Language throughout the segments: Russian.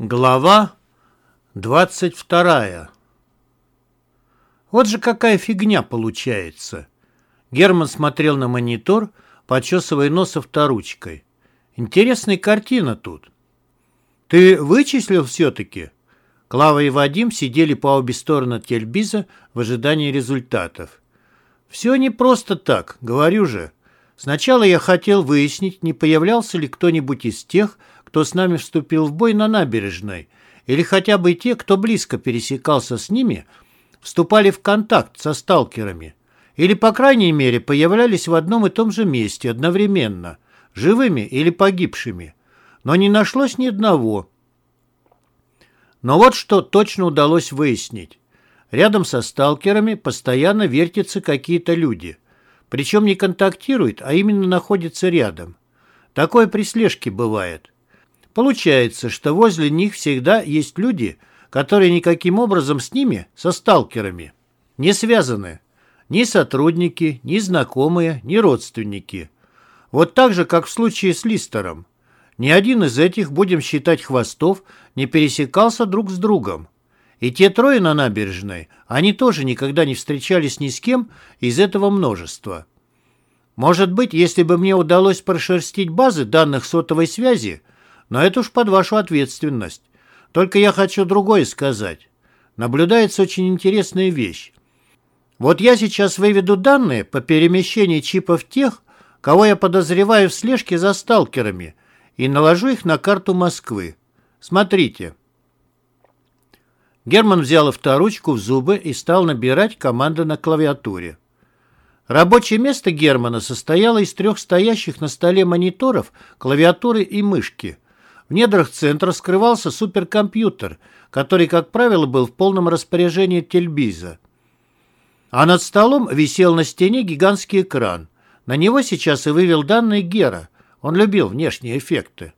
Глава 22 Вот же какая фигня получается. Герман смотрел на монитор, почесывая нос авторучкой. Интересная картина тут. Ты вычислил все-таки? Клава и Вадим сидели по обе стороны тельбиза в ожидании результатов. Все не просто так, говорю же. Сначала я хотел выяснить, не появлялся ли кто-нибудь из тех, кто с нами вступил в бой на набережной, или хотя бы те, кто близко пересекался с ними, вступали в контакт со сталкерами, или, по крайней мере, появлялись в одном и том же месте одновременно, живыми или погибшими. Но не нашлось ни одного. Но вот что точно удалось выяснить. Рядом со сталкерами постоянно вертятся какие-то люди. Причем не контактируют, а именно находятся рядом. Такое при слежке бывает. Получается, что возле них всегда есть люди, которые никаким образом с ними, со сталкерами, не связаны. Ни сотрудники, ни знакомые, ни родственники. Вот так же, как в случае с Листером. Ни один из этих, будем считать хвостов, не пересекался друг с другом. И те трое на набережной, они тоже никогда не встречались ни с кем из этого множества. Может быть, если бы мне удалось прошерстить базы данных сотовой связи, но это уж под вашу ответственность. Только я хочу другое сказать. Наблюдается очень интересная вещь. Вот я сейчас выведу данные по перемещению чипов тех, кого я подозреваю в слежке за сталкерами, и наложу их на карту Москвы. Смотрите. Герман взял авторучку в зубы и стал набирать команды на клавиатуре. Рабочее место Германа состояло из трех стоящих на столе мониторов, клавиатуры и мышки – недрах центра скрывался суперкомпьютер, который, как правило, был в полном распоряжении Тельбиза. А над столом висел на стене гигантский экран. На него сейчас и вывел данные Гера. Он любил внешние эффекты.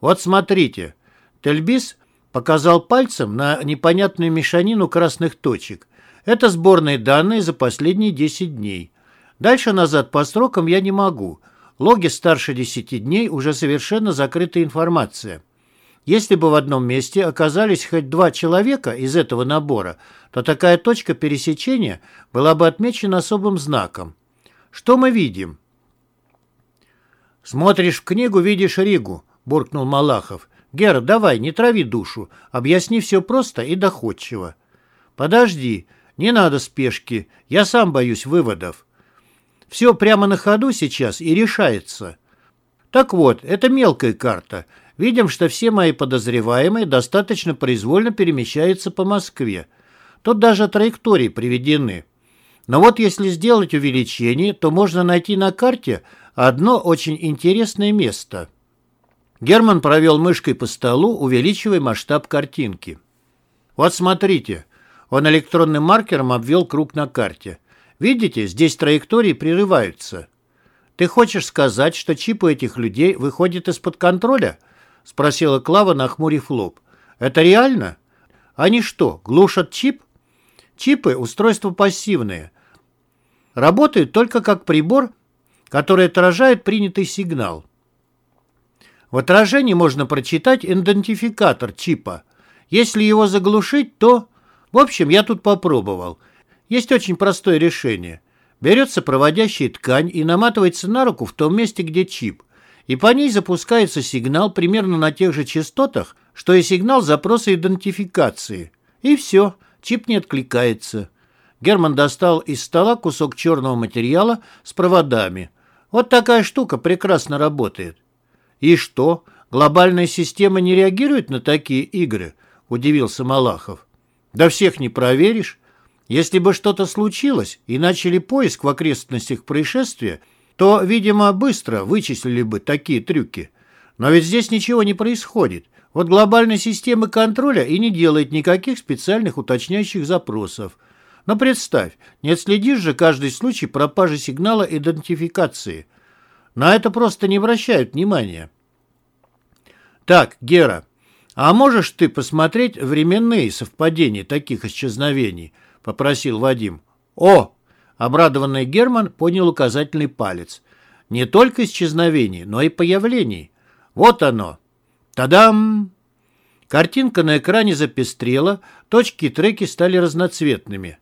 Вот смотрите. Тельбиз показал пальцем на непонятную мешанину красных точек. Это сборные данные за последние 10 дней. Дальше назад по строкам я не могу – Логи старше 10 дней уже совершенно закрытая информация. Если бы в одном месте оказались хоть два человека из этого набора, то такая точка пересечения была бы отмечена особым знаком. Что мы видим? «Смотришь в книгу, видишь Ригу», – буркнул Малахов. «Гера, давай, не трави душу, объясни все просто и доходчиво». «Подожди, не надо спешки, я сам боюсь выводов». Все прямо на ходу сейчас и решается. Так вот, это мелкая карта. Видим, что все мои подозреваемые достаточно произвольно перемещаются по Москве. Тут даже траектории приведены. Но вот если сделать увеличение, то можно найти на карте одно очень интересное место. Герман провел мышкой по столу, увеличивая масштаб картинки. Вот смотрите. Он электронным маркером обвел круг на карте. Видите, здесь траектории прерываются. Ты хочешь сказать, что чипы этих людей выходят из-под контроля? Спросила Клава, нахмурив лоб. Это реально? Они что, глушат чип? Чипы – устройства пассивные. Работают только как прибор, который отражает принятый сигнал. В отражении можно прочитать идентификатор чипа. Если его заглушить, то... В общем, я тут попробовал. Есть очень простое решение. Берется проводящая ткань и наматывается на руку в том месте, где чип. И по ней запускается сигнал примерно на тех же частотах, что и сигнал запроса идентификации. И все, чип не откликается. Герман достал из стола кусок черного материала с проводами. Вот такая штука прекрасно работает. И что, глобальная система не реагирует на такие игры? Удивился Малахов. Да всех не проверишь. Если бы что-то случилось и начали поиск в окрестностях происшествия, то, видимо, быстро вычислили бы такие трюки. Но ведь здесь ничего не происходит. Вот глобальная система контроля и не делает никаких специальных уточняющих запросов. Но представь, не отследишь же каждый случай пропажи сигнала идентификации. На это просто не обращают внимания. Так, Гера, а можешь ты посмотреть временные совпадения таких исчезновений – попросил Вадим. «О!» – обрадованный Герман понял указательный палец. «Не только исчезновений, но и появлений. Вот оно! Тадам!» Картинка на экране запестрела, точки и треки стали разноцветными.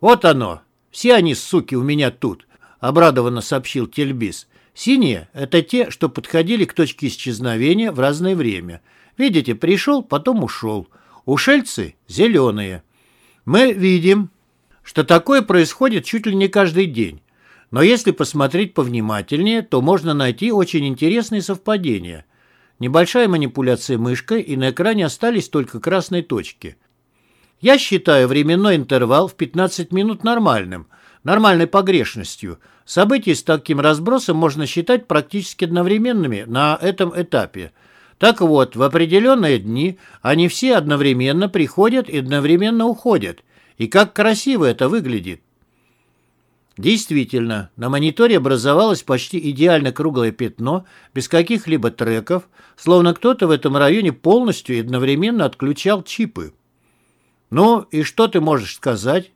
«Вот оно! Все они, суки, у меня тут!» — обрадованно сообщил Тельбис. «Синие — это те, что подходили к точке исчезновения в разное время. Видите, пришел, потом ушел. Ушельцы — зеленые. Мы видим, что такое происходит чуть ли не каждый день. Но если посмотреть повнимательнее, то можно найти очень интересные совпадения. Небольшая манипуляция мышкой, и на экране остались только красные точки. Я считаю временной интервал в 15 минут нормальным, нормальной погрешностью. События с таким разбросом можно считать практически одновременными на этом этапе. Так вот, в определенные дни они все одновременно приходят и одновременно уходят. И как красиво это выглядит. Действительно, на мониторе образовалось почти идеально круглое пятно, без каких-либо треков, словно кто-то в этом районе полностью и одновременно отключал чипы. Ну, и что ты можешь сказать?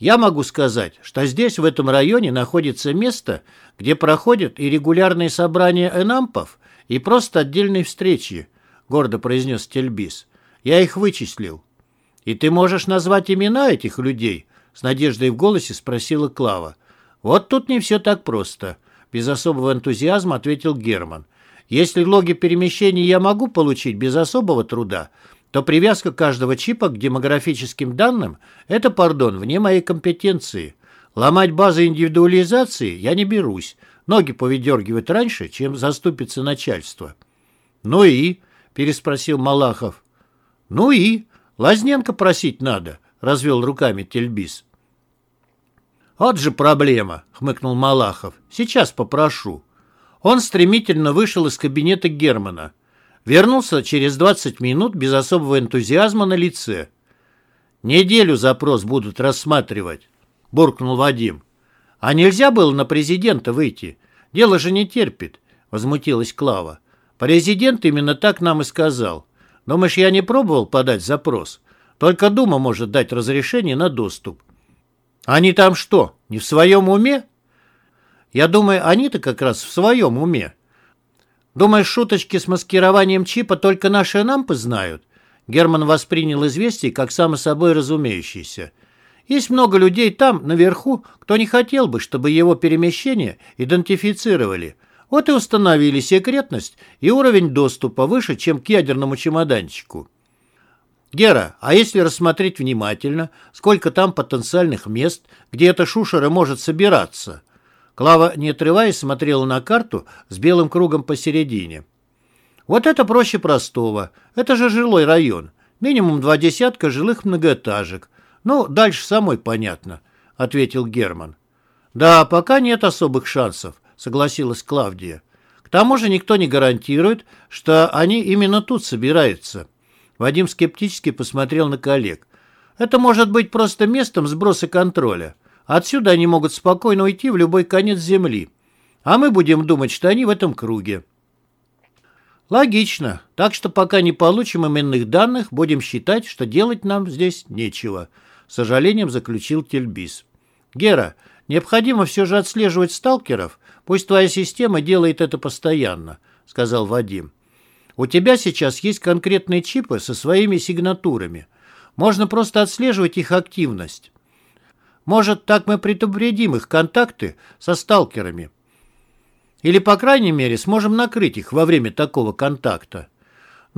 Я могу сказать, что здесь, в этом районе, находится место, где проходят и регулярные собрания энампов, и просто отдельные встречи, гордо произнес Тельбис. Я их вычислил. И ты можешь назвать имена этих людей? С надеждой в голосе спросила Клава. Вот тут не все так просто. Без особого энтузиазма ответил Герман. Если логи перемещений я могу получить без особого труда, то привязка каждого чипа к демографическим данным – это, пардон, вне моей компетенции. Ломать базы индивидуализации я не берусь. Ноги повыдергивать раньше, чем заступится начальство. «Ну и?» – переспросил Малахов. «Ну и? Лазненко просить надо», – развел руками Тельбис. «Вот же проблема», — хмыкнул Малахов. «Сейчас попрошу». Он стремительно вышел из кабинета Германа. Вернулся через 20 минут без особого энтузиазма на лице. «Неделю запрос будут рассматривать», — буркнул Вадим. «А нельзя было на президента выйти? Дело же не терпит», — возмутилась Клава. «Президент именно так нам и сказал. Думаешь, я не пробовал подать запрос? Только Дума может дать разрешение на доступ. Они там что, не в своем уме? Я думаю, они-то как раз в своем уме. Думаешь, шуточки с маскированием чипа только наши нампы знают? Герман воспринял известие как само собой разумеющееся. Есть много людей там, наверху, кто не хотел бы, чтобы его перемещение идентифицировали. Вот и установили секретность и уровень доступа выше, чем к ядерному чемоданчику. Гера, а если рассмотреть внимательно, сколько там потенциальных мест, где эта шушера может собираться? Клава, не отрываясь, смотрела на карту с белым кругом посередине. Вот это проще простого. Это же жилой район. Минимум два десятка жилых многоэтажек. Ну, дальше самой понятно, ответил Герман. Да, пока нет особых шансов, согласилась Клавдия. К тому же никто не гарантирует, что они именно тут собираются. Вадим скептически посмотрел на коллег. Это может быть просто местом сброса контроля. Отсюда они могут спокойно уйти в любой конец Земли. А мы будем думать, что они в этом круге. Логично. Так что пока не получим именных данных, будем считать, что делать нам здесь нечего. С сожалением заключил Тельбис. Гера, необходимо все же отслеживать сталкеров. Пусть твоя система делает это постоянно, сказал Вадим. У тебя сейчас есть конкретные чипы со своими сигнатурами. Можно просто отслеживать их активность. Может, так мы предупредим их контакты со сталкерами. Или, по крайней мере, сможем накрыть их во время такого контакта.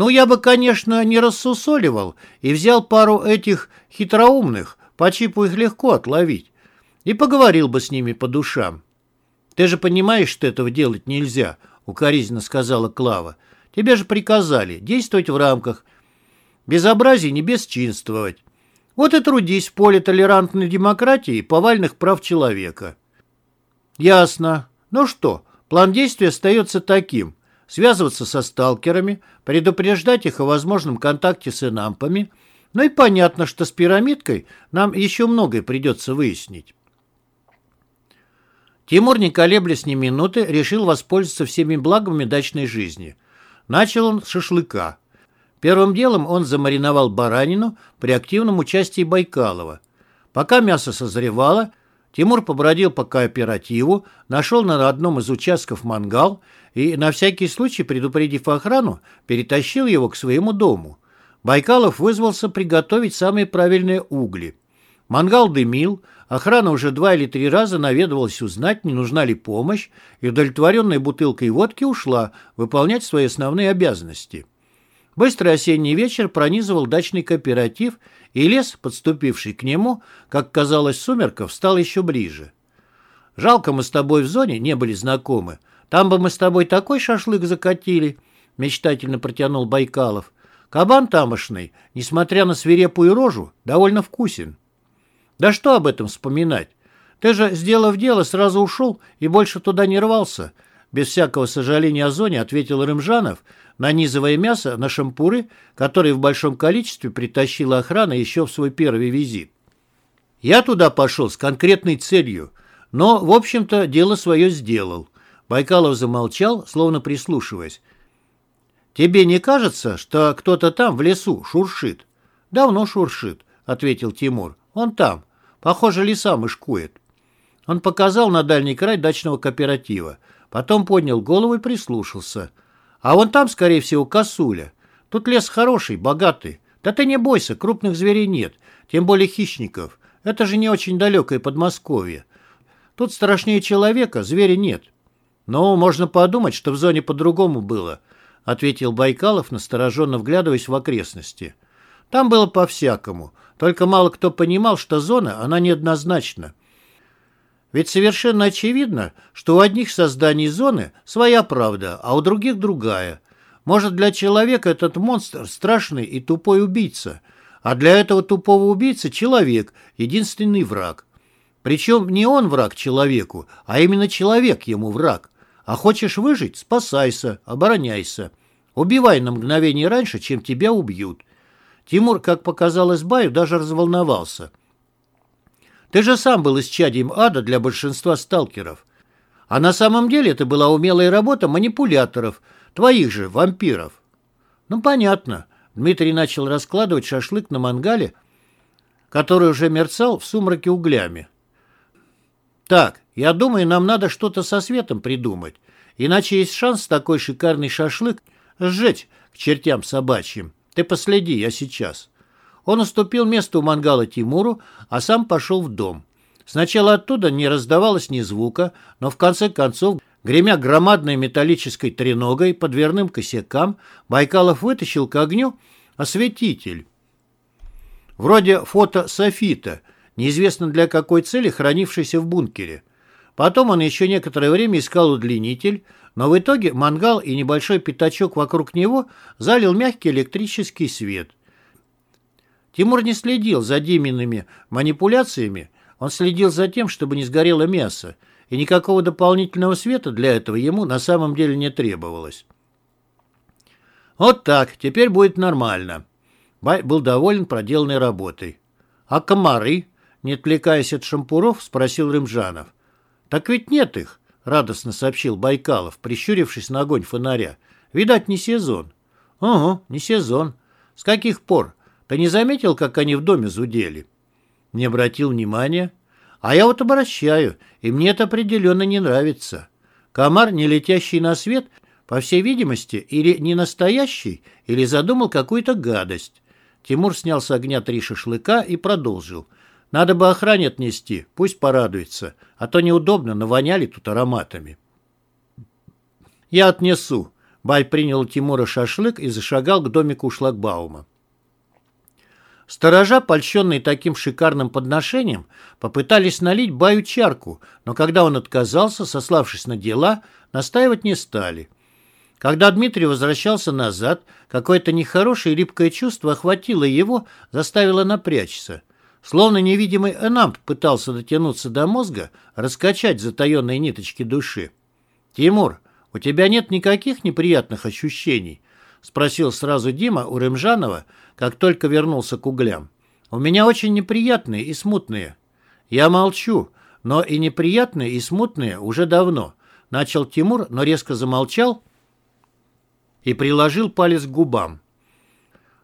Ну, я бы, конечно, не рассусоливал и взял пару этих хитроумных, по чипу их легко отловить, и поговорил бы с ними по душам. «Ты же понимаешь, что этого делать нельзя», — укоризненно сказала Клава. Тебе же приказали действовать в рамках. Безобразий не бесчинствовать. Вот и трудись в поле толерантной демократии и повальных прав человека. Ясно. Ну что, план действия остается таким. Связываться со сталкерами, предупреждать их о возможном контакте с инампами. Ну и понятно, что с пирамидкой нам еще многое придется выяснить. Тимур, не колеблясь ни минуты, решил воспользоваться всеми благами дачной жизни – Начал он с шашлыка. Первым делом он замариновал баранину при активном участии Байкалова. Пока мясо созревало, Тимур побродил по кооперативу, нашел на одном из участков мангал и, на всякий случай предупредив охрану, перетащил его к своему дому. Байкалов вызвался приготовить самые правильные угли. Мангал дымил, охрана уже два или три раза наведывалась узнать, не нужна ли помощь, и удовлетворенная бутылкой водки ушла выполнять свои основные обязанности. Быстрый осенний вечер пронизывал дачный кооператив, и лес, подступивший к нему, как казалось сумерков, стал еще ближе. «Жалко, мы с тобой в зоне не были знакомы. Там бы мы с тобой такой шашлык закатили», — мечтательно протянул Байкалов. «Кабан тамошный, несмотря на свирепую рожу, довольно вкусен». Да что об этом вспоминать? Ты же, сделав дело, сразу ушел и больше туда не рвался. Без всякого сожаления о зоне ответил Рымжанов, нанизывая мясо на шампуры, которые в большом количестве притащила охрана еще в свой первый визит. Я туда пошел с конкретной целью, но, в общем-то, дело свое сделал. Байкалов замолчал, словно прислушиваясь. «Тебе не кажется, что кто-то там в лесу шуршит?» «Давно шуршит», — ответил Тимур. «Он там, Похоже, лиса мышкует. Он показал на дальний край дачного кооператива. Потом поднял голову и прислушался. А вон там, скорее всего, косуля. Тут лес хороший, богатый. Да ты не бойся, крупных зверей нет, тем более хищников. Это же не очень далекое Подмосковье. Тут страшнее человека, зверя нет. Но можно подумать, что в зоне по-другому было, ответил Байкалов, настороженно вглядываясь в окрестности. Там было по-всякому. Только мало кто понимал, что зона, она неоднозначна. Ведь совершенно очевидно, что у одних созданий зоны своя правда, а у других другая. Может, для человека этот монстр страшный и тупой убийца, а для этого тупого убийцы человек – единственный враг. Причем не он враг человеку, а именно человек ему враг. А хочешь выжить – спасайся, обороняйся. Убивай на мгновение раньше, чем тебя убьют. Тимур, как показалось Баю, даже разволновался. «Ты же сам был исчадием ада для большинства сталкеров. А на самом деле это была умелая работа манипуляторов, твоих же, вампиров». «Ну, понятно». Дмитрий начал раскладывать шашлык на мангале, который уже мерцал в сумраке углями. «Так, я думаю, нам надо что-то со светом придумать, иначе есть шанс такой шикарный шашлык сжечь к чертям собачьим». Ты последи, я сейчас». Он уступил место у мангала Тимуру, а сам пошел в дом. Сначала оттуда не раздавалось ни звука, но в конце концов, гремя громадной металлической треногой по дверным косякам, Байкалов вытащил к огню осветитель. Вроде фото софита, неизвестно для какой цели, хранившийся в бункере. Потом он еще некоторое время искал удлинитель, но в итоге мангал и небольшой пятачок вокруг него залил мягкий электрический свет. Тимур не следил за Димиными манипуляциями, он следил за тем, чтобы не сгорело мясо, и никакого дополнительного света для этого ему на самом деле не требовалось. «Вот так, теперь будет нормально». Бай был доволен проделанной работой. «А комары?» — не отвлекаясь от шампуров, спросил Рымжанов. «Так ведь нет их. — радостно сообщил Байкалов, прищурившись на огонь фонаря. «Видать, не сезон». «Ого, не сезон. С каких пор? Ты не заметил, как они в доме зудели?» Не обратил внимания. «А я вот обращаю, и мне это определенно не нравится. Комар, не летящий на свет, по всей видимости, или не настоящий, или задумал какую-то гадость». Тимур снял с огня три шашлыка и продолжил — надо бы охране отнести, пусть порадуется, а то неудобно, навоняли тут ароматами. Я отнесу. Бай принял Тимура шашлык и зашагал к домику шлагбаума. Сторожа, польщенные таким шикарным подношением, попытались налить Баю чарку, но когда он отказался, сославшись на дела, настаивать не стали. Когда Дмитрий возвращался назад, какое-то нехорошее рибкое чувство охватило его, заставило напрячься. Словно невидимый энамп пытался дотянуться до мозга, раскачать затаенные ниточки души. «Тимур, у тебя нет никаких неприятных ощущений?» — спросил сразу Дима у Рымжанова, как только вернулся к углям. «У меня очень неприятные и смутные». «Я молчу, но и неприятные, и смутные уже давно», — начал Тимур, но резко замолчал и приложил палец к губам.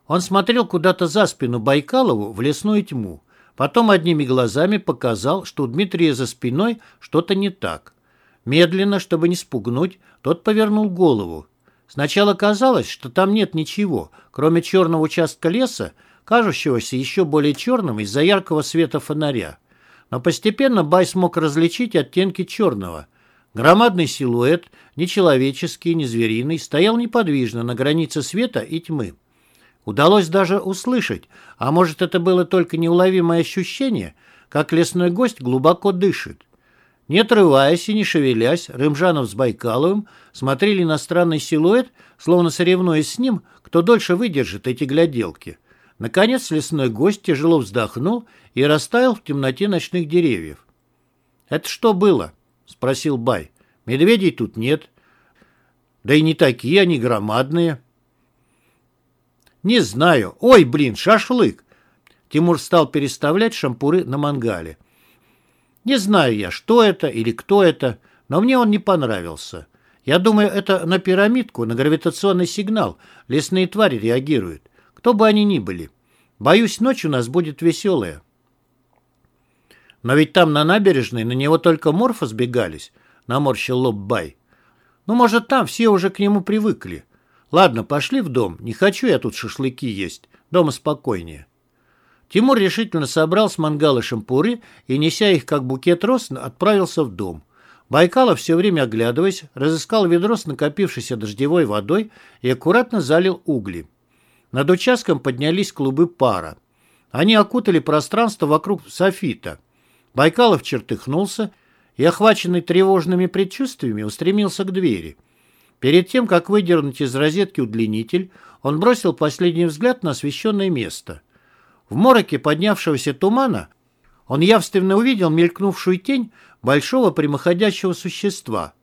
Он смотрел куда-то за спину Байкалову в лесную тьму. Потом одними глазами показал, что у Дмитрия за спиной что-то не так. Медленно, чтобы не спугнуть, тот повернул голову. Сначала казалось, что там нет ничего, кроме черного участка леса, кажущегося еще более черным из-за яркого света фонаря. Но постепенно Бай смог различить оттенки черного. Громадный силуэт, нечеловеческий, не звериный, стоял неподвижно на границе света и тьмы. Удалось даже услышать, а может это было только неуловимое ощущение, как лесной гость глубоко дышит. Не отрываясь и не шевелясь, Рымжанов с Байкаловым смотрели на странный силуэт, словно соревнуясь с ним, кто дольше выдержит эти гляделки. Наконец лесной гость тяжело вздохнул и растаял в темноте ночных деревьев. «Это что было?» — спросил Бай. «Медведей тут нет. Да и не такие они громадные». «Не знаю. Ой, блин, шашлык!» Тимур стал переставлять шампуры на мангале. Не знаю я, что это или кто это, но мне он не понравился. Я думаю, это на пирамидку, на гравитационный сигнал лесные твари реагируют. Кто бы они ни были. Боюсь, ночь у нас будет веселая. Но ведь там на набережной на него только морфы сбегались, наморщил лоб Бай. Ну, может, там все уже к нему привыкли. Ладно, пошли в дом. Не хочу я тут шашлыки есть. Дома спокойнее. Тимур решительно собрал с мангала шампуры и, неся их как букет роз, отправился в дом. Байкалов, все время оглядываясь, разыскал ведро с накопившейся дождевой водой и аккуратно залил угли. Над участком поднялись клубы пара. Они окутали пространство вокруг софита. Байкалов чертыхнулся и, охваченный тревожными предчувствиями, устремился к двери. Перед тем, как выдернуть из розетки удлинитель, он бросил последний взгляд на освещенное место. В мороке поднявшегося тумана он явственно увидел мелькнувшую тень большого прямоходящего существа.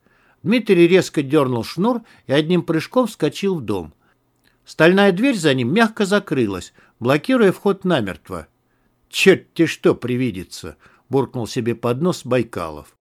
Дмитрий резко дернул шнур и одним прыжком вскочил в дом. Стальная дверь за ним мягко закрылась, блокируя вход намертво. «Черт тебе что привидится!» — буркнул себе под нос Байкалов.